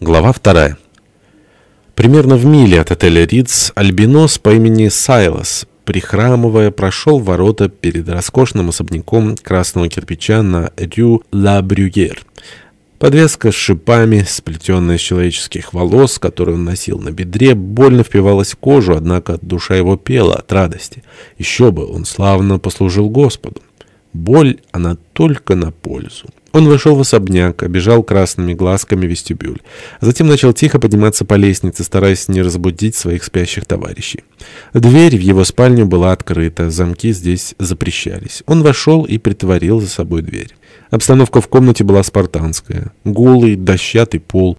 Глава вторая. Примерно в миле от отеля Ридс альбинос по имени Сайлас, прихрамывая, прошел ворота перед роскошным особняком красного кирпича на Рю Ла Брюер. Подвеска с шипами, сплетенная из человеческих волос, которую он носил на бедре, больно впивалась в кожу, однако душа его пела от радости. Еще бы, он славно послужил Господу. Боль, она только на пользу. Он вошел в особняк, обежал красными глазками вестибюль. Затем начал тихо подниматься по лестнице, стараясь не разбудить своих спящих товарищей. Дверь в его спальню была открыта, замки здесь запрещались. Он вошел и притворил за собой дверь. Обстановка в комнате была спартанская. Голый, дощатый пол,